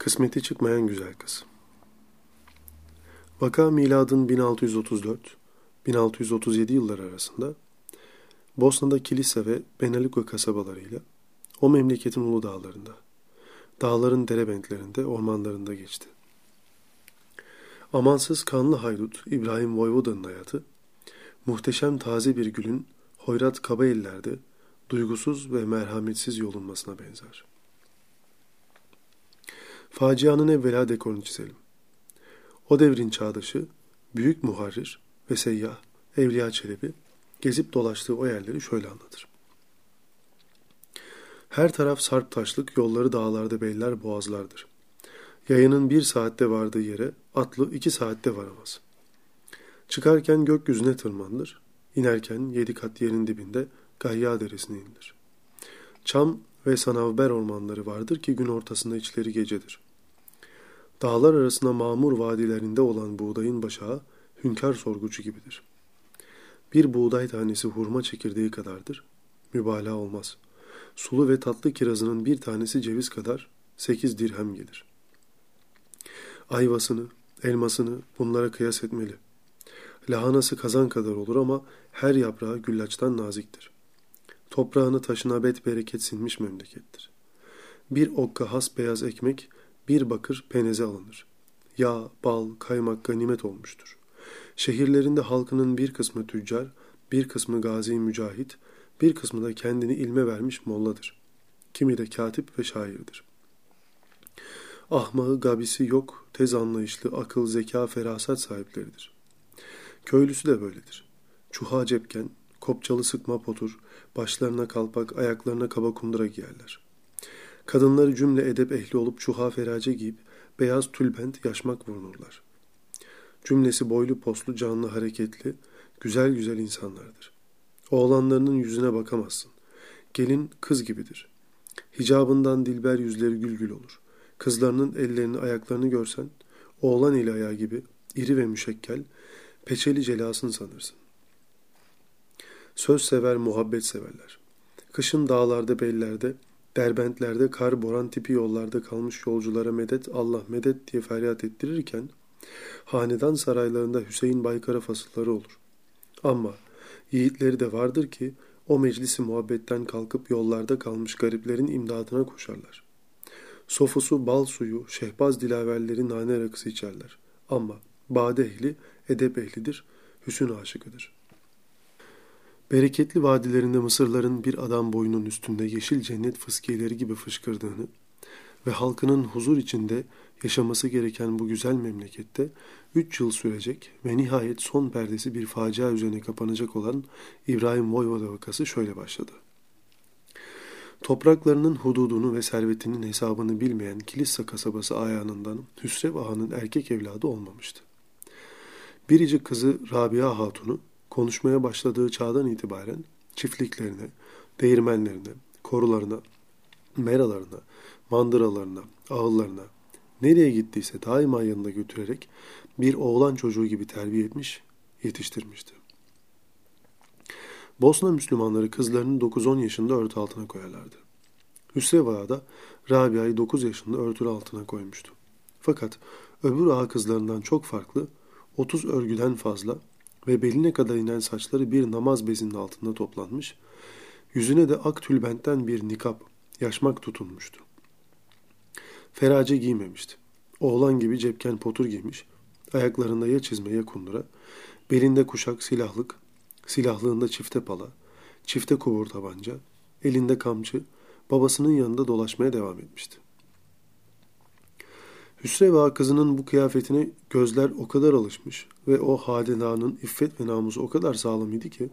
Kısmeti çıkmayan güzel kız. Vaka miladın 1634-1637 yılları arasında Bosna'da Kilise ve Benaluka kasabalarıyla o memleketin ulu dağlarında, dağların derebentlerinde, ormanlarında geçti. Amansız kanlı haydut İbrahim Voyvoda'nın hayatı, muhteşem taze bir gülün hoyrat kaba ellerde duygusuz ve merhametsiz yolunmasına benzer. Facianın evvela dekorunu çizelim. O devrin çağdaşı, büyük muharrir ve seyyah Evliya Çelebi gezip dolaştığı o yerleri şöyle anlatır. Her taraf sarp taşlık, yolları dağlarda beyler boğazlardır. Yayının bir saatte vardığı yere atlı iki saatte varamaz. Çıkarken gökyüzüne tırmanılır, inerken yedi kat yerin dibinde Gayya Deresi'ne inilir. Çam ve sanavber ormanları vardır ki gün ortasında içleri gecedir. Dağlar arasında mamur vadilerinde olan buğdayın başağı hünkâr sorgucu gibidir. Bir buğday tanesi hurma çekirdeği kadardır. Mübalağa olmaz. Sulu ve tatlı kirazının bir tanesi ceviz kadar sekiz dirhem gelir. Ayvasını, elmasını bunlara kıyas etmeli. Lahanası kazan kadar olur ama her yaprağı güllaçtan naziktir. Toprağını taşına bet bereket sinmiş memlekettir. Bir okka has beyaz ekmek, bir bakır peneze alınır. Yağ, bal, kaymak ganimet olmuştur. Şehirlerinde halkının bir kısmı tüccar, bir kısmı gazi mücahit, bir kısmı da kendini ilme vermiş molladır. Kimi de katip ve şairdir. Ahmağı gabisi yok, tez anlayışlı, akıl, zeka, ferasat sahipleridir. Köylüsü de böyledir. Çuha cepken, kopçalı sıkma potur, başlarına kalpak, ayaklarına kaba kundura giyerler. Kadınları cümle edep ehli olup çuha ferace giyip beyaz tülbent yaşmak vurunurlar. Cümlesi boylu poslu, canlı, hareketli, güzel güzel insanlardır. Oğlanlarının yüzüne bakamazsın. Gelin kız gibidir. Hicabından dilber yüzleri gül gül olur. Kızlarının ellerini ayaklarını görsen, oğlan eli ayağı gibi iri ve müşekkel, peçeli celasın sanırsın. Söz sever, muhabbet severler. Kışın dağlarda, bellerde, derbentlerde, kar, boran tipi yollarda kalmış yolculara medet, Allah medet diye feryat ettirirken, hanedan saraylarında Hüseyin Baykar'a fasılları olur. Ama yiğitleri de vardır ki, o meclisi muhabbetten kalkıp yollarda kalmış gariplerin imdadına koşarlar. Sofusu bal suyu, şehbaz dilaverleri nane rakısı içerler. Ama bade ehli, edep ehlidir, hüsün aşıkıdır.'' Bereketli vadilerinde Mısırların bir adam boyunun üstünde yeşil cennet fıskiyeleri gibi fışkırdığını ve halkının huzur içinde yaşaması gereken bu güzel memlekette üç yıl sürecek ve nihayet son perdesi bir facia üzerine kapanacak olan İbrahim Voyvoda vakası şöyle başladı. Topraklarının hududunu ve servetinin hesabını bilmeyen Kilissa kasabası ayağından Hüsrev Ağa'nın erkek evladı olmamıştı. Biricik kızı Rabia Hatun'u konuşmaya başladığı çağdan itibaren çiftliklerine, değirmenlerine, korularına, meralarına, mandıralarına, ağıllarına, nereye gittiyse daima yanında götürerek bir oğlan çocuğu gibi terbiye etmiş, yetiştirmişti. Bosna Müslümanları kızlarını 9-10 yaşında örtü altına koyarlardı. Hüsrev da Rabia'yı 9 yaşında örtülü altına koymuştu. Fakat öbür ağa kızlarından çok farklı, 30 örgüden fazla ve beline kadar inen saçları bir namaz bezinin altında toplanmış, yüzüne de ak tülbentten bir nikap, yaşmak tutunmuştu. Ferace giymemişti. Oğlan gibi cepken potur giymiş, ayaklarında ya çizme ya kundura, belinde kuşak silahlık, silahlığında çifte pala, çifte kubur tabanca, elinde kamçı, babasının yanında dolaşmaya devam etmişti. Hüsrev kızının bu kıyafetine gözler o kadar alışmış ve o hadenanın iffet ve namusu o kadar sağlam idi ki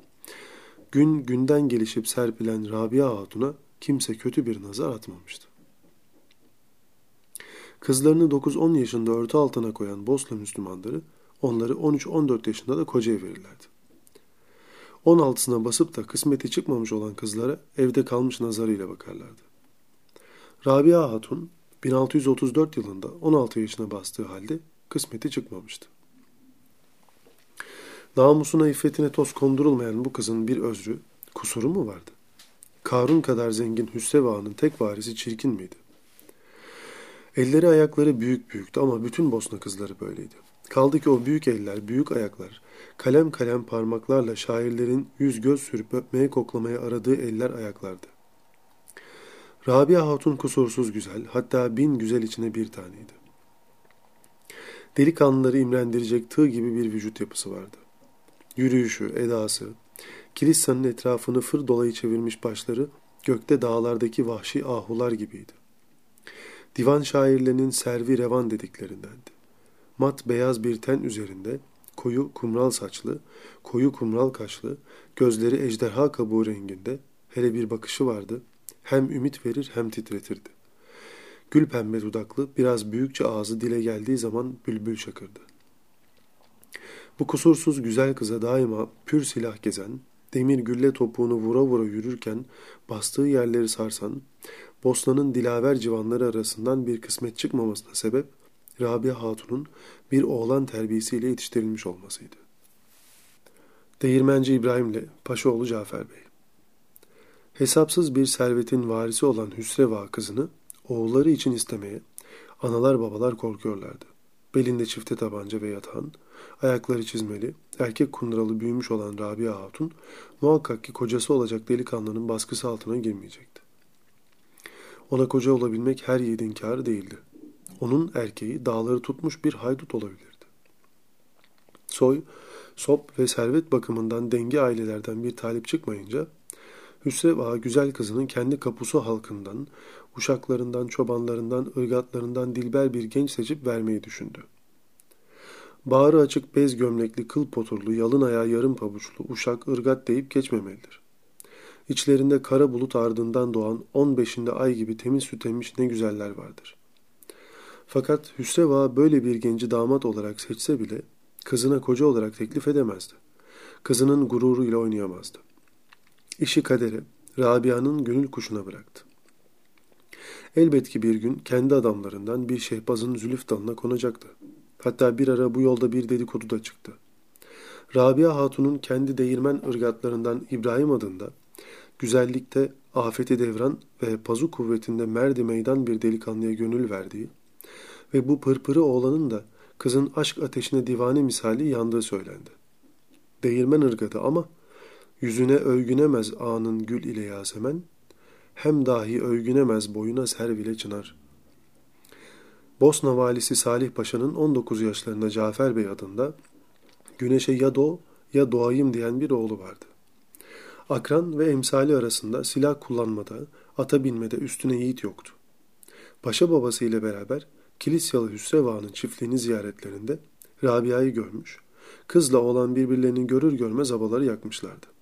gün günden gelişip serpilen Rabia Hatun'a kimse kötü bir nazar atmamıştı. Kızlarını 9-10 yaşında örtü altına koyan Bosna Müslümanları onları 13-14 yaşında da kocaya verirlerdi. 16'sına basıp da kısmeti çıkmamış olan kızlara evde kalmış nazarıyla bakarlardı. Rabia Hatun 1634 yılında 16 yaşına bastığı halde kısmeti çıkmamıştı. Namusuna iffetine toz kondurulmayan bu kızın bir özrü, kusuru mu vardı? Karun kadar zengin Hüsrev Ağa'nın tek varisi çirkin miydi? Elleri ayakları büyük büyüktü ama bütün Bosna kızları böyleydi. Kaldı ki o büyük eller, büyük ayaklar, kalem kalem parmaklarla şairlerin yüz göz sürüp öpmeye koklamaya aradığı eller ayaklardı. Rabia Hatun kusursuz güzel, hatta bin güzel içine bir taneydi. Delikanlıları imrendirecek tığ gibi bir vücut yapısı vardı. Yürüyüşü, edası, kilisanın etrafını fır dolayı çevirmiş başları gökte dağlardaki vahşi ahular gibiydi. Divan şairlerinin servi revan dediklerindendi. Mat beyaz bir ten üzerinde koyu kumral saçlı, koyu kumral kaşlı, gözleri ejderha kabuğu renginde, hele bir bakışı vardı, hem ümit verir hem titretirdi. Gül pembe dudaklı, biraz büyükçe ağzı dile geldiği zaman bülbül şakırdı. Bu kusursuz güzel kıza daima pür silah gezen, demir gülle topuğunu vura vura yürürken bastığı yerleri sarsan, Bosna'nın dilaver civanları arasından bir kısmet çıkmamasına sebep, Rabia Hatun'un bir oğlan terbiyesiyle yetiştirilmiş olmasıydı. Değirmenci İbrahim ile Paşaoğlu Cafer Bey Hesapsız bir servetin varisi olan Hüsreva kızını oğulları için istemeye analar babalar korkuyorlardı. Belinde çifte tabanca ve yatağın, ayakları çizmeli, erkek kundralı büyümüş olan Rabia Hatun muhakkak ki kocası olacak delikanlının baskısı altına girmeyecekti. Ona koca olabilmek her yiğidin kârı değildi. Onun erkeği dağları tutmuş bir haydut olabilirdi. Soy, sop ve servet bakımından denge ailelerden bir talip çıkmayınca Hüsrev güzel kızının kendi kapusu halkından, uşaklarından, çobanlarından, ırgatlarından dilber bir genç seçip vermeyi düşündü. Bağrı açık bez gömlekli, kıl poturlu, yalın ayağı yarım pabuçlu, uşak, ırgat deyip geçmemelidir. İçlerinde kara bulut ardından doğan on beşinde ay gibi temiz süt emmiş ne güzeller vardır. Fakat Hüsrev böyle bir genci damat olarak seçse bile kızına koca olarak teklif edemezdi. Kızının gururuyla oynayamazdı. İşi kadere, Rabia'nın gönül kuşuna bıraktı. Elbet ki bir gün kendi adamlarından bir şehbazın zülüf dalına konacaktı. Hatta bir ara bu yolda bir dedikodu da çıktı. Rabia Hatun'un kendi değirmen ırgatlarından İbrahim adında güzellikte afeti devran ve pazu kuvvetinde merdi meydan bir delikanlıya gönül verdiği ve bu pırpırı oğlanın da kızın aşk ateşine divane misali yandığı söylendi. Değirmen ırgadı ama yüzüne övgünemez anın gül ile yasemen, hem dahi övgünemez boyuna servile çınar. Bosna valisi Salih Paşa'nın 19 yaşlarında Cafer Bey adında güneşe ya doğ ya doğayım diyen bir oğlu vardı. Akran ve emsali arasında silah kullanmada, ata binmede üstüne yiğit yoktu. Paşa babası ile beraber Kilisyalı Hüsreva'nın çiftliğini ziyaretlerinde Rabia'yı görmüş, kızla olan birbirlerini görür görmez abaları yakmışlardı.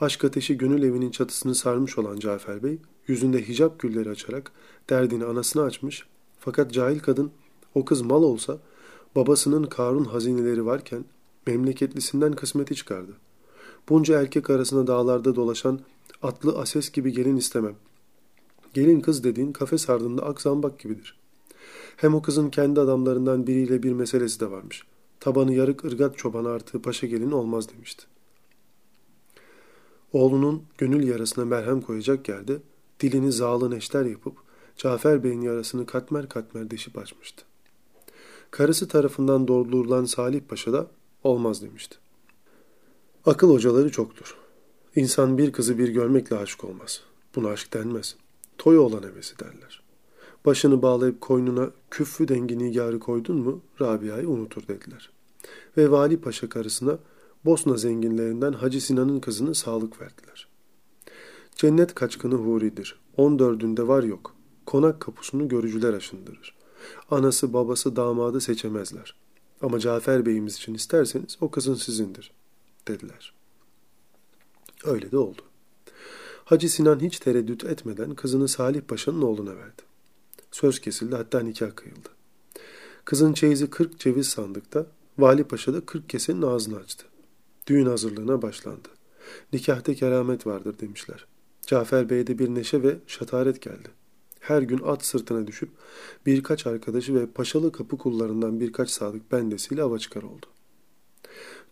Aşk ateşi gönül evinin çatısını sarmış olan Cafer Bey, yüzünde hicap gülleri açarak derdini anasına açmış, fakat cahil kadın o kız mal olsa babasının Karun hazineleri varken memleketlisinden kısmeti çıkardı. Bunca erkek arasında dağlarda dolaşan atlı ases gibi gelin istemem. Gelin kız dediğin kafes ardında akzambak gibidir. Hem o kızın kendi adamlarından biriyle bir meselesi de varmış. Tabanı yarık ırgat çoban artı paşa gelin olmaz demişti. Oğlunun gönül yarasına merhem koyacak yerde dilini zağlı neşter yapıp Cafer Bey'in yarasını katmer katmer deşip açmıştı. Karısı tarafından doldurulan Salih Paşa da olmaz demişti. Akıl hocaları çoktur. İnsan bir kızı bir görmekle aşık olmaz. Buna aşk denmez. Toy olan hevesi derler. Başını bağlayıp koynuna küffü dengi nigarı koydun mu Rabia'yı unutur dediler. Ve Vali Paşa karısına Bosna zenginlerinden Hacı Sinan'ın kızını sağlık verdiler. Cennet kaçkını huridir. On dördünde var yok. Konak kapusunu görücüler aşındırır. Anası babası damadı seçemezler. Ama Cafer Bey'imiz için isterseniz o kızın sizindir, dediler. Öyle de oldu. Hacı Sinan hiç tereddüt etmeden kızını Salih Paşa'nın oğluna verdi. Söz kesildi hatta nikah kıyıldı. Kızın çeyizi kırk ceviz sandıkta, Vali Paşa da kırk kesenin ağzını açtı. Düğün hazırlığına başlandı. Nikahta keramet vardır demişler. Cafer Bey'de bir neşe ve şataret geldi. Her gün at sırtına düşüp birkaç arkadaşı ve paşalı kapı kullarından birkaç sadık bendesiyle ava çıkar oldu.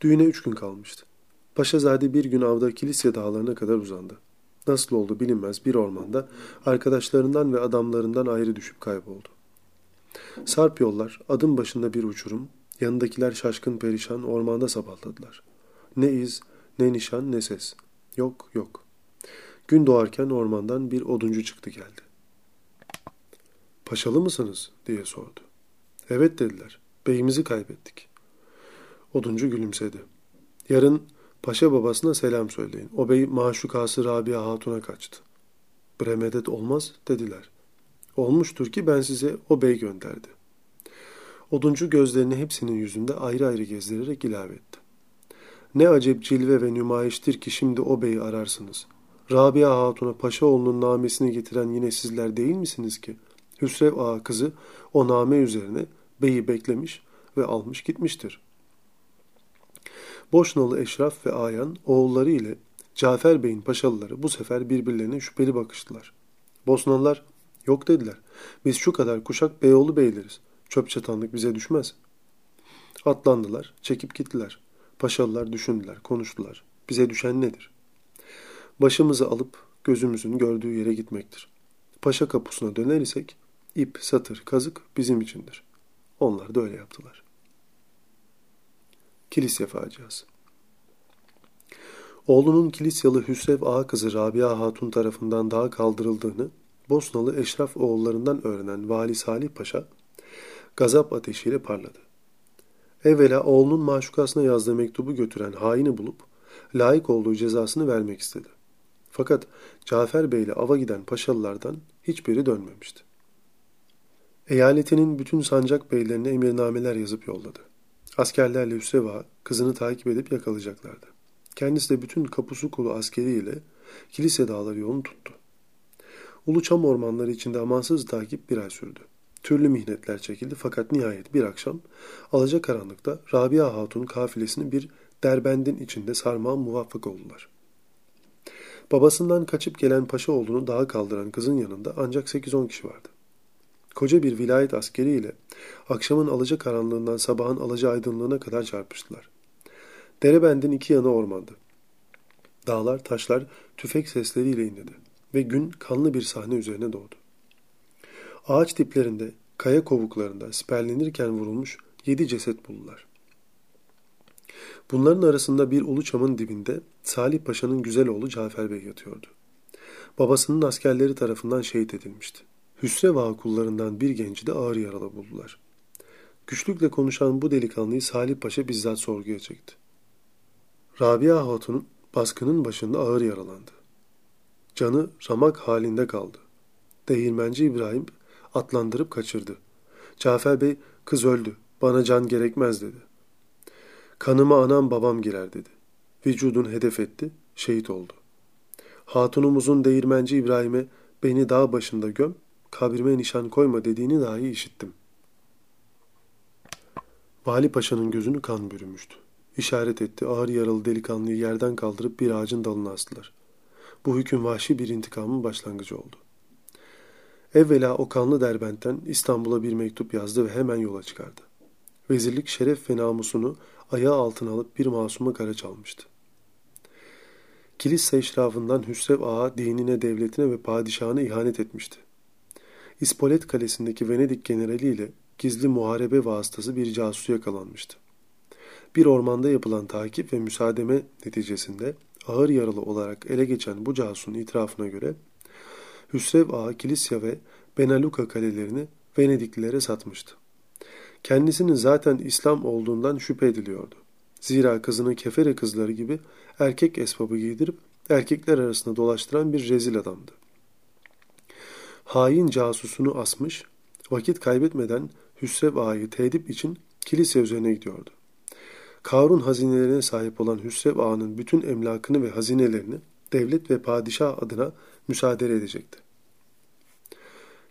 Düğüne üç gün kalmıştı. Paşazade bir gün avda Kilisya dağlarına kadar uzandı. Nasıl oldu bilinmez bir ormanda arkadaşlarından ve adamlarından ayrı düşüp kayboldu. Sarp yollar, adım başında bir uçurum, yanındakiler şaşkın perişan ormanda sabahladılar. Ne iz, ne nişan, ne ses. Yok, yok. Gün doğarken ormandan bir oduncu çıktı geldi. Paşalı mısınız? diye sordu. Evet dediler. Beyimizi kaybettik. Oduncu gülümsedi. Yarın paşa babasına selam söyleyin. O bey maşukası Rabia Hatun'a kaçtı. Bremedet olmaz dediler. Olmuştur ki ben size o bey gönderdi. Oduncu gözlerini hepsinin yüzünde ayrı ayrı gezdirerek ilave etti. Ne acep cilve ve nümayiştir ki şimdi o beyi ararsınız. Rabia Hatun'a Paşaoğlu'nun namesini getiren yine sizler değil misiniz ki? Hüsrev Ağa kızı o name üzerine beyi beklemiş ve almış gitmiştir. Boşnalı Eşraf ve Ayan oğulları ile Cafer Bey'in paşalıları bu sefer birbirlerine şüpheli bakıştılar. Bosnalılar yok dediler. Biz şu kadar kuşak Beyoğlu beyleriz. Çöp çatanlık bize düşmez. Atlandılar, çekip gittiler. Paşalılar düşündüler, konuştular. Bize düşen nedir? Başımızı alıp gözümüzün gördüğü yere gitmektir. Paşa kapusuna döner isek ip, satır, kazık bizim içindir. Onlar da öyle yaptılar. Kilisya faciası Oğlunun Kilisyalı Hüsrev Ağa kızı Rabia Hatun tarafından daha kaldırıldığını Bosnalı Eşraf oğullarından öğrenen Vali Salih Paşa gazap ateşiyle parladı. Evvela oğlunun maşukasına yazdığı mektubu götüren haini bulup layık olduğu cezasını vermek istedi. Fakat Cafer Bey ile ava giden paşalılardan hiçbiri dönmemişti. Eyaletinin bütün sancak beylerine emirnameler yazıp yolladı. Askerlerle Hüsreva kızını takip edip yakalayacaklardı. Kendisi de bütün kapusu kulu askeriyle kilise dağları yolunu tuttu. Uluçam ormanları içinde amansız takip bir ay sürdü. Türlü mihnetler çekildi fakat nihayet bir akşam alacakaranlıkta Rabia Hatun kafilesini bir derbendin içinde sarmaya muvaffak oldular. Babasından kaçıp gelen paşa oğlunu dağa kaldıran kızın yanında ancak 8-10 kişi vardı. Koca bir vilayet askeriyle akşamın alaca karanlığından sabahın alaca aydınlığına kadar çarpıştılar. Derebendin iki yanı ormandı. Dağlar, taşlar tüfek sesleriyle inledi ve gün kanlı bir sahne üzerine doğdu. Ağaç diplerinde, kaya kovuklarında siperlenirken vurulmuş yedi ceset buldular. Bunların arasında bir ulu çamın dibinde Salih Paşa'nın güzel oğlu Cafer Bey yatıyordu. Babasının askerleri tarafından şehit edilmişti. Hüsrev kullarından bir genci de ağır yaralı buldular. Güçlükle konuşan bu delikanlıyı Salih Paşa bizzat sorguya çekti. Rabia Hatun'un baskının başında ağır yaralandı. Canı ramak halinde kaldı. Değirmenci İbrahim atlandırıp kaçırdı. Cafer Bey kız öldü bana can gerekmez dedi. Kanıma anam babam girer dedi. Vücudun hedef etti, şehit oldu. Hatunumuzun değirmenci İbrahim'e beni dağ başında göm, kabrime nişan koyma dediğini dahi işittim. Vali Paşa'nın gözünü kan bürümüştü. İşaret etti, ağır yaralı delikanlıyı yerden kaldırıp bir ağacın dalına astılar. Bu hüküm vahşi bir intikamın başlangıcı oldu. Evvela o kanlı Derbent'ten İstanbul'a bir mektup yazdı ve hemen yola çıkardı. Vezirlik şeref ve namusunu ayağı altına alıp bir masuma kara çalmıştı. Kilise eşrafından Hüsrev Ağa dinine, devletine ve padişahına ihanet etmişti. İspolet Kalesi'ndeki Venedik generali ile gizli muharebe vasıtası bir casus yakalanmıştı. Bir ormanda yapılan takip ve müsaademe neticesinde ağır yaralı olarak ele geçen bu casusun itirafına göre Hüsrev Ağa Kilisya ve Benaluka kalelerini Venediklilere satmıştı. Kendisinin zaten İslam olduğundan şüphe ediliyordu. Zira kızını kefere kızları gibi erkek esbabı giydirip erkekler arasında dolaştıran bir rezil adamdı. Hain casusunu asmış, vakit kaybetmeden Hüsrev Ağa'yı tedip için kilise üzerine gidiyordu. Karun hazinelerine sahip olan Hüsrev Ağa'nın bütün emlakını ve hazinelerini devlet ve padişah adına müsaade edecekti.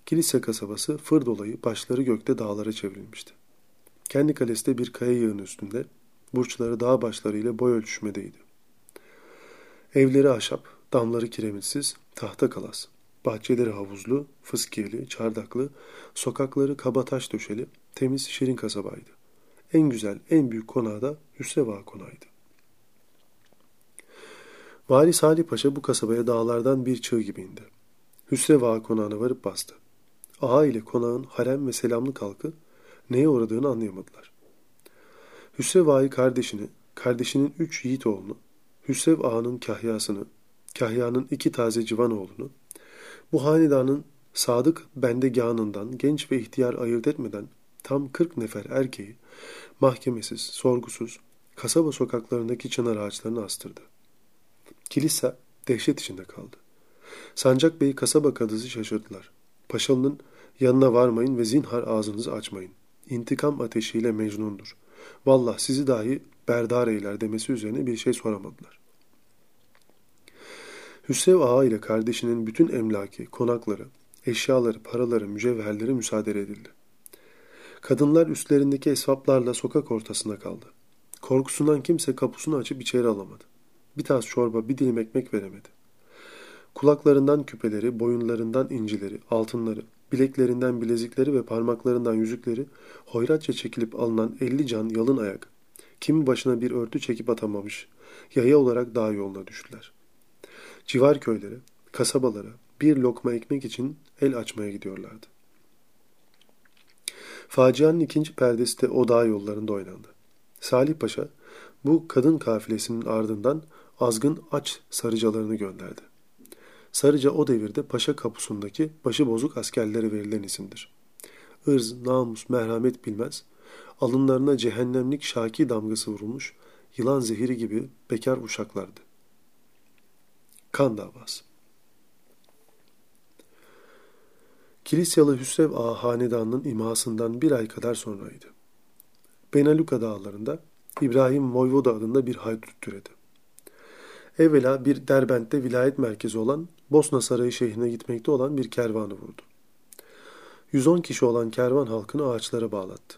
Kilise kasabası fır dolayı başları gökte dağlara çevrilmişti. Kendi kalesi de bir kaya yığını üstünde, burçları dağ başlarıyla boy ölçüşmedeydi. Evleri ahşap, damları kiremitsiz, tahta kalas. Bahçeleri havuzlu, fıskiyeli, çardaklı, sokakları kaba taş döşeli, temiz, şirin kasabaydı. En güzel, en büyük konağı da Hüsreva konağıydı. Vali Salih Paşa bu kasabaya dağlardan bir çığ gibi indi. Hüsreva konağına varıp bastı. Ağa ile konağın harem ve selamlık halkı neye uğradığını anlayamadılar. Hüsrev ağayı kardeşini, kardeşinin üç yiğit oğlunu, Hüsrev ağanın kahyasını, kahyanın iki taze civan oğlunu, bu hanedanın sadık bendegahından genç ve ihtiyar ayırt etmeden tam kırk nefer erkeği mahkemesiz, sorgusuz, kasaba sokaklarındaki çınar ağaçlarını astırdı. Kilise dehşet içinde kaldı. Sancak Bey kasaba kadısı şaşırdılar. Paşalı'nın yanına varmayın ve zinhar ağzınızı açmayın. İntikam ateşiyle mecnundur. Vallah sizi dahi berdar eyler demesi üzerine bir şey soramadılar. Hüsrev Ağa ile kardeşinin bütün emlaki, konakları, eşyaları, paraları, mücevherleri müsaade edildi. Kadınlar üstlerindeki esvaplarla sokak ortasında kaldı. Korkusundan kimse kapısını açıp içeri alamadı. Bir tas çorba, bir dilim ekmek veremedi. Kulaklarından küpeleri, boyunlarından incileri, altınları, bileklerinden bilezikleri ve parmaklarından yüzükleri hoyratça çekilip alınan elli can yalın ayak, kimi başına bir örtü çekip atamamış, yaya olarak dağ yoluna düştüler. Civar köylere, kasabalara bir lokma ekmek için el açmaya gidiyorlardı. Facianın ikinci perdesi de o dağ yollarında oynandı. Salih Paşa bu kadın kafilesinin ardından azgın aç sarıcalarını gönderdi. Sarıca o devirde paşa kapusundaki başı bozuk askerlere verilen isimdir. Irz, namus, merhamet bilmez, alınlarına cehennemlik şaki damgası vurulmuş, yılan zehiri gibi bekar uşaklardı. Kan davası Kilisyalı Hüsrev Ağa hanedanının imhasından bir ay kadar sonraydı. Benaluka dağlarında İbrahim Voyvoda adında bir haydut türedi. Evvela bir Derbent'te vilayet merkezi olan Bosna Sarayı şehrine gitmekte olan bir kervanı vurdu. 110 kişi olan kervan halkını ağaçlara bağlattı.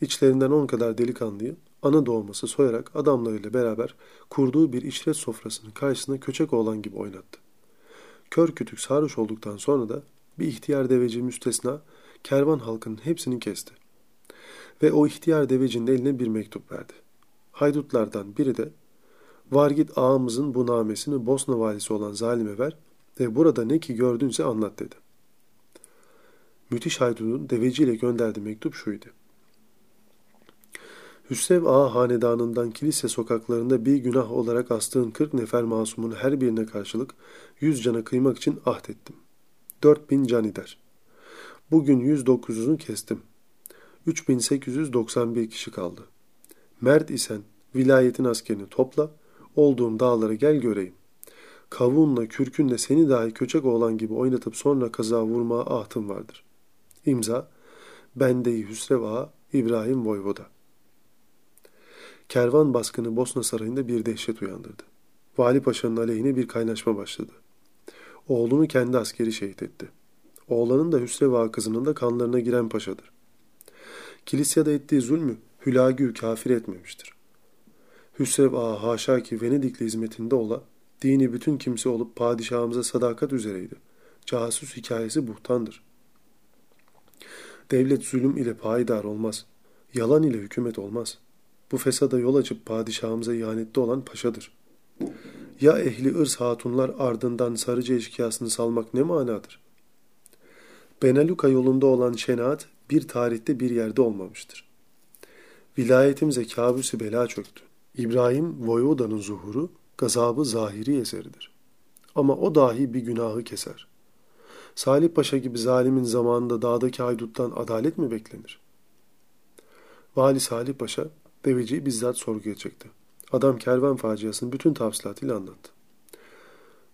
İçlerinden 10 kadar delikanlıyı ana doğması soyarak adamlarıyla beraber kurduğu bir işret sofrasının karşısına köçek oğlan gibi oynattı. Kör kütük sarhoş olduktan sonra da bir ihtiyar deveci müstesna kervan halkının hepsini kesti. Ve o ihtiyar devecinin eline bir mektup verdi. Haydutlardan biri de var git ağamızın bu namesini Bosna valisi olan zalime ver ve burada ne ki gördünse anlat dedi. Müthiş haydudun deveciyle gönderdiği mektup şuydu. Hüsrev Ağa hanedanından kilise sokaklarında bir günah olarak astığın kırk nefer masumun her birine karşılık yüz cana kıymak için ahdettim. Dört bin can eder. Bugün yüz dokuzunu kestim. Üç bin sekiz yüz doksan bir kişi kaldı. Mert isen vilayetin askerini topla, olduğum dağlara gel göreyim. Kavunla, kürkünle seni dahi köçek oğlan gibi oynatıp sonra kaza vurmaya ahtım vardır. İmza, Bendeyi Hüsrev Ağa, İbrahim Voyvoda. Kervan baskını Bosna Sarayı'nda bir dehşet uyandırdı. Vali Paşa'nın aleyhine bir kaynaşma başladı. Oğlunu kendi askeri şehit etti. Oğlanın da Hüsrev Ağa kızının da kanlarına giren paşadır. Kilisyada ettiği zulmü Hülagü kafir etmemiştir. Hüsrev Ağa haşa ki Venedikli hizmetinde ola, dini bütün kimse olup padişahımıza sadakat üzereydi. Casus hikayesi buhtandır. Devlet zulüm ile payidar olmaz. Yalan ile hükümet olmaz. Bu fesada yol açıp padişahımıza ihanette olan paşadır. Ya ehli ırz hatunlar ardından sarıcı eşkıyasını salmak ne manadır? Benaluka yolunda olan şenaat bir tarihte bir yerde olmamıştır. Vilayetimize kabüsü bela çöktü. İbrahim Voyvoda'nın zuhuru gazabı zahiri eseridir. Ama o dahi bir günahı keser. Salih Paşa gibi zalimin zamanında dağdaki hayduttan adalet mi beklenir? Vali Salih Paşa deveciyi bizzat sorguya çekti. Adam kervan faciasını bütün tafsilatıyla anlattı.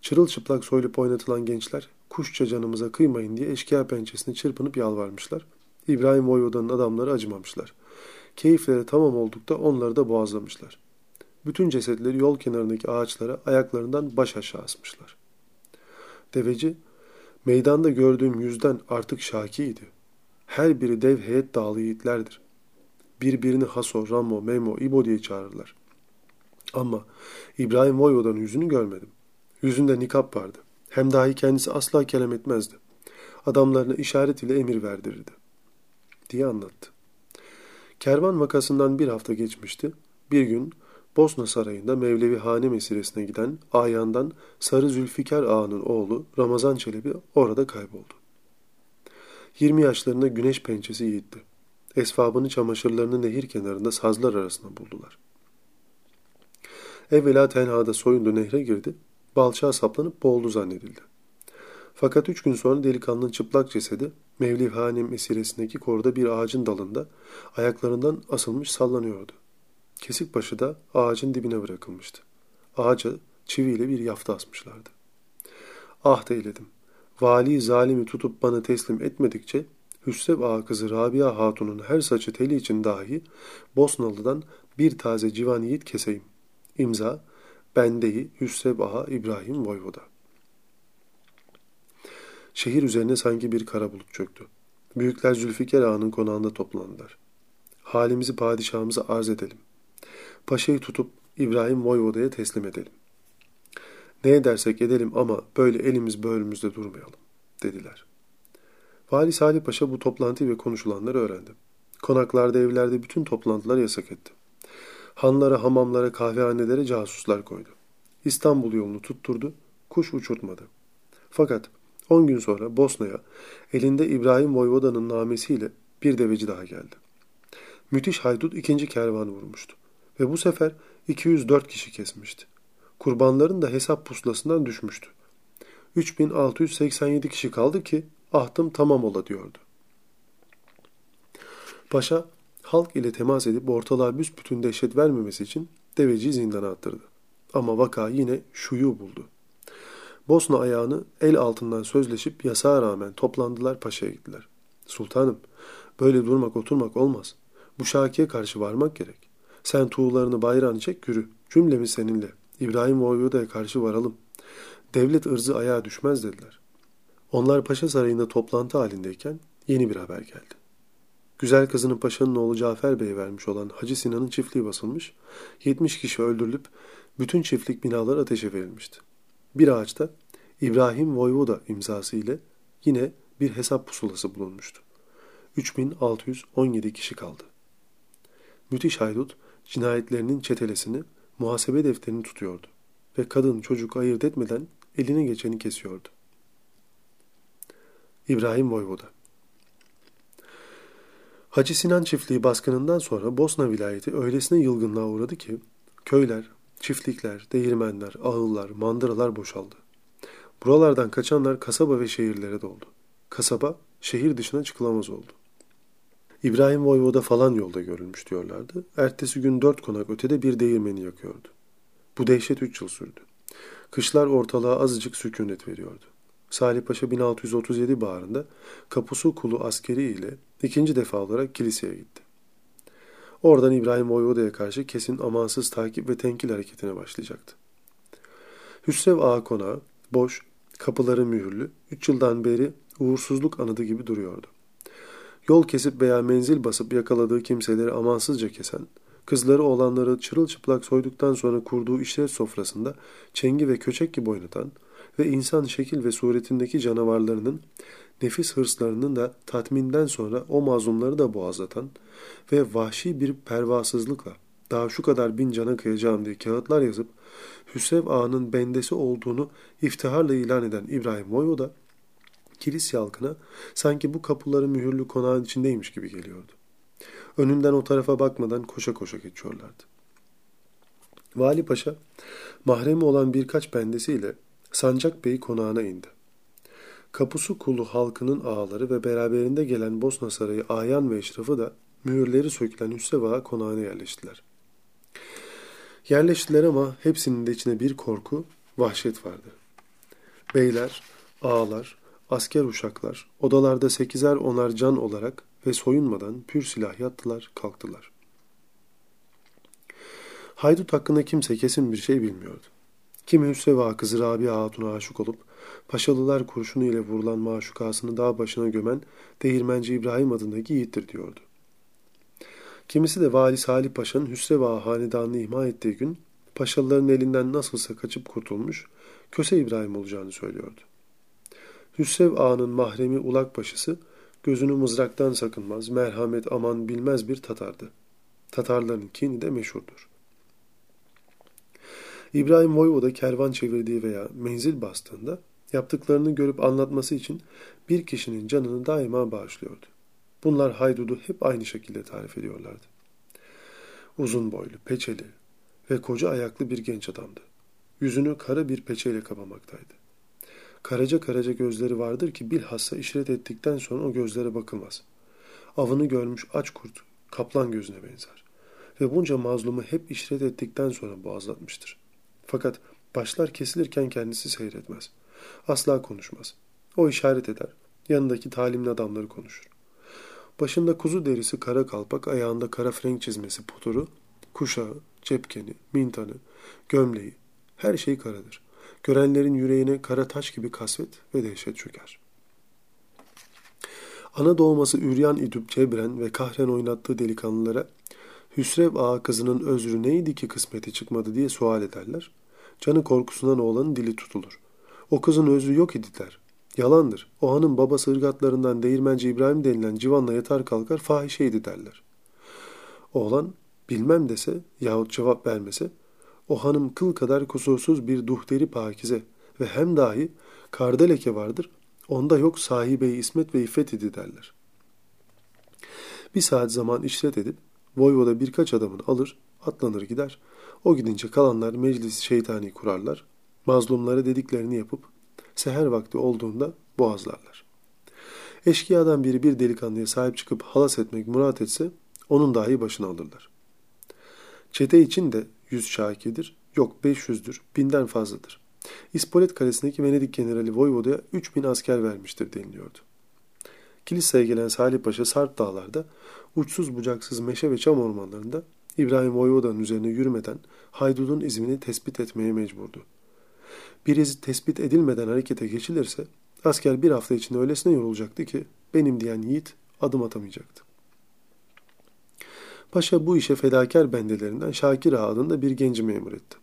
Çırılçıplak soylup oynatılan gençler kuşça canımıza kıymayın diye eşkıya pençesini çırpınıp yalvarmışlar. İbrahim Voyvoda'nın adamları acımamışlar. Keyifleri tamam oldukta onları da boğazlamışlar. Bütün cesetleri yol kenarındaki ağaçlara ayaklarından baş aşağı asmışlar. Deveci, meydanda gördüğüm yüzden artık şakiydi. Her biri dev heyet dağlı yiğitlerdir. Birbirini Haso, Ramo, Memo, İbo diye çağırırlar. Ama İbrahim Voyvoda'nın yüzünü görmedim. Yüzünde nikap vardı. Hem dahi kendisi asla kelam etmezdi. Adamlarına işaret ile emir verdirirdi. Diye anlattı. Kervan vakasından bir hafta geçmişti. Bir gün Bosna Sarayı'nda Mevlevi Hane meselesine giden Ayan'dan Sarı Zülfikar Ağa'nın oğlu Ramazan Çelebi orada kayboldu. Yirmi yaşlarında güneş pençesi yiğitti. Esfabını çamaşırlarını nehir kenarında sazlar arasında buldular. Evvela tenhada soyundu nehre girdi, balçağa saplanıp boğuldu zannedildi. Fakat üç gün sonra delikanlının çıplak cesedi Mevlihane mesiresindeki korda bir ağacın dalında ayaklarından asılmış sallanıyordu. Kesik başı da ağacın dibine bırakılmıştı. Ağaca çiviyle bir yafta asmışlardı. Ah deyledim. Vali zalimi tutup bana teslim etmedikçe Hüsrev ağa kızı Rabia Hatun'un her saçı teli için dahi Bosnalı'dan bir taze civan yiğit keseyim. İmza Bendeyi Hüsrev ağa İbrahim Voyvoda. Şehir üzerine sanki bir kara bulut çöktü. Büyükler Zülfikar Ağa'nın konağında toplandılar. Halimizi padişahımıza arz edelim. Paşayı tutup İbrahim Voyvoda'ya teslim edelim. Ne edersek edelim ama böyle elimiz bölümümüzde durmayalım, dediler. Vali Salih Paşa bu toplantı ve konuşulanları öğrendi. Konaklarda, evlerde bütün toplantılar yasak etti. Hanlara, hamamlara, kahvehanelere casuslar koydu. İstanbul yolunu tutturdu, kuş uçurtmadı. Fakat 10 gün sonra Bosna'ya elinde İbrahim Voyvoda'nın namesiyle bir deveci daha geldi. Müthiş haydut ikinci kervanı vurmuştu ve bu sefer 204 kişi kesmişti. Kurbanların da hesap puslasından düşmüştü. 3687 kişi kaldı ki ahtım tamam ola diyordu. Paşa halk ile temas edip ortalığa büsbütün dehşet vermemesi için deveciyi zindana attırdı. Ama vaka yine şuyu buldu. Bosna ayağını el altından sözleşip yasağa rağmen toplandılar paşaya gittiler. Sultanım böyle durmak oturmak olmaz. Bu şakiye karşı varmak gerek. Sen tuğlarını bayrağını çek yürü. Cümlemiz seninle. İbrahim Voyvoda'ya karşı varalım. Devlet ırzı ayağa düşmez dediler. Onlar Paşa Sarayı'nda toplantı halindeyken yeni bir haber geldi. Güzel kızının paşanın oğlu Cafer Bey'e vermiş olan Hacı Sinan'ın çiftliği basılmış, 70 kişi öldürülüp bütün çiftlik binalar ateşe verilmişti. Bir ağaçta İbrahim Voyvoda imzası ile yine bir hesap pusulası bulunmuştu. 3617 kişi kaldı. Müthiş haydut cinayetlerinin çetelesini, muhasebe defterini tutuyordu ve kadın çocuk ayırt etmeden eline geçeni kesiyordu. İbrahim Voyvoda Hacı Sinan çiftliği baskınından sonra Bosna vilayeti öylesine yılgınlığa uğradı ki köyler, çiftlikler, değirmenler, ağıllar, mandıralar boşaldı. Buralardan kaçanlar kasaba ve şehirlere doldu. Kasaba şehir dışına çıkılamaz oldu. İbrahim Voyvoda falan yolda görülmüş diyorlardı. Ertesi gün dört konak ötede bir değirmeni yakıyordu. Bu dehşet üç yıl sürdü. Kışlar ortalığa azıcık sükunet veriyordu. Salih Paşa 1637 baharında Kapusu Kulu askeri ile ikinci defa olarak kiliseye gitti. Oradan İbrahim Voyvoda'ya karşı kesin amansız takip ve tenkil hareketine başlayacaktı. Hüsrev Ağa konağı boş, kapıları mühürlü, üç yıldan beri uğursuzluk anıdı gibi duruyordu. Yol kesip veya menzil basıp yakaladığı kimseleri amansızca kesen, kızları olanları çırılçıplak soyduktan sonra kurduğu işlet sofrasında çengi ve köçek gibi oynatan ve insan şekil ve suretindeki canavarlarının nefis hırslarının da tatminden sonra o mazlumları da boğazlatan ve vahşi bir pervasızlıkla daha şu kadar bin cana kıyacağım diye kağıtlar yazıp Hüsrev Ağa'nın bendesi olduğunu iftiharla ilan eden İbrahim Voyvoda, kilise halkına sanki bu kapıları mühürlü konağın içindeymiş gibi geliyordu. Önünden o tarafa bakmadan koşa koşa geçiyorlardı. Vali Paşa, mahremi olan birkaç bendesiyle Sancak Bey konağına indi. Kapusu kulu halkının ağaları ve beraberinde gelen Bosna Sarayı ayan ve eşrafı da mühürleri sökülen Hüsrev konağına yerleştiler. Yerleştiler ama hepsinin de içine bir korku, vahşet vardı. Beyler, ağalar, asker uşaklar, odalarda sekizer onar can olarak ve soyunmadan pür silah yattılar, kalktılar. Haydut hakkında kimse kesin bir şey bilmiyordu. Kimi Hüsreva kızı Rabia Hatun'a aşık olup, Paşalılar kurşunu ile vurulan maşukasını dağ başına gömen Değirmenci İbrahim adındaki yiğittir diyordu. Kimisi de Vali Salih Paşa'nın Hüsreva hanedanını ihmal ettiği gün Paşalıların elinden nasılsa kaçıp kurtulmuş Köse İbrahim olacağını söylüyordu. Hüsrev Ağa'nın mahremi ulak başısı gözünü mızraktan sakınmaz, merhamet aman bilmez bir Tatardı. Tatarların kini de meşhurdur. İbrahim Voyvoda kervan çevirdiği veya menzil bastığında yaptıklarını görüp anlatması için bir kişinin canını daima bağışlıyordu. Bunlar haydudu hep aynı şekilde tarif ediyorlardı. Uzun boylu, peçeli ve koca ayaklı bir genç adamdı. Yüzünü kara bir peçeyle kapamaktaydı. Karaca karaca gözleri vardır ki bilhassa işret ettikten sonra o gözlere bakılmaz. Avını görmüş aç kurt, kaplan gözüne benzer. Ve bunca mazlumu hep işret ettikten sonra boğazlatmıştır. Fakat başlar kesilirken kendisi seyretmez. Asla konuşmaz. O işaret eder. Yanındaki talimli adamları konuşur. Başında kuzu derisi kara kalpak, ayağında kara frenk çizmesi puturu, kuşağı, cepkeni, mintanı, gömleği, her şey karadır. Görenlerin yüreğine kara taş gibi kasvet ve dehşet çöker. Ana doğması üryan idüp cebren ve kahren oynattığı delikanlılara Hüsrev ağa kızının özrü neydi ki kısmeti çıkmadı diye sual ederler. Canı korkusundan oğlanın dili tutulur. O kızın özrü yok idi der. Yalandır. O hanım babası ırgatlarından değirmenci İbrahim denilen civanla yatar kalkar fahişeydi derler. Oğlan bilmem dese yahut cevap vermese o hanım kıl kadar kusursuz bir duhteri pakize ve hem dahi karda vardır onda yok sahibe ismet ve iffet idi derler. Bir saat zaman işret edip Voyvoda birkaç adamını alır, atlanır gider. O gidince kalanlar meclis şeytani kurarlar. Mazlumlara dediklerini yapıp seher vakti olduğunda boğazlarlar. Eşkıyadan biri bir delikanlıya sahip çıkıp halas etmek murat etse onun dahi başına alırlar. Çete için de yüz şakidir, yok 500'dür, binden fazladır. İspolet Kalesi'ndeki Venedik generali Voyvoda'ya 3000 asker vermiştir deniliyordu. Kiliseye gelen Salih Paşa Sarp dağlarda, uçsuz bucaksız meşe ve çam ormanlarında İbrahim Voyvoda'nın üzerine yürümeden haydudun izmini tespit etmeye mecburdu. Bir iz tespit edilmeden harekete geçilirse asker bir hafta içinde öylesine yorulacaktı ki benim diyen yiğit adım atamayacaktı. Paşa bu işe fedakar bendelerinden Şakir Ağa adında bir genci memur etti.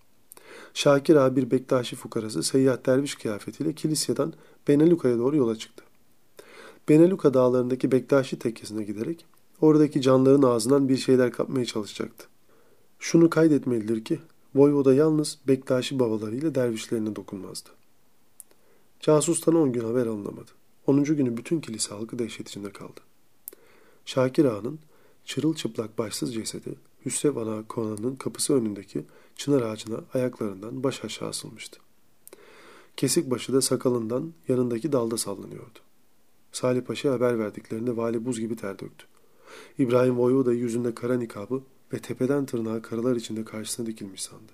Şakir Ağa bir Bektaşi fukarası seyyah derviş kıyafetiyle Kilisya'dan Beneluka'ya doğru yola çıktı. Beneluka dağlarındaki Bektaşi tekkesine giderek oradaki canların ağzından bir şeyler kapmaya çalışacaktı. Şunu kaydetmelidir ki Voyvoda yalnız Bektaşi babalarıyla dervişlerine dokunmazdı. Casustan on gün haber alınamadı. Onuncu günü bütün kilise halkı dehşet içinde kaldı. Şakir Ağa'nın çırılçıplak başsız cesedi Hüsrev Ana konağının kapısı önündeki çınar ağacına ayaklarından baş aşağı asılmıştı. Kesik başı da sakalından yanındaki dalda sallanıyordu. Salih Paşa haber verdiklerinde vali buz gibi ter döktü. İbrahim Voyvoda yüzünde kara nikabı ve tepeden tırnağa karalar içinde karşısına dikilmiş sandı.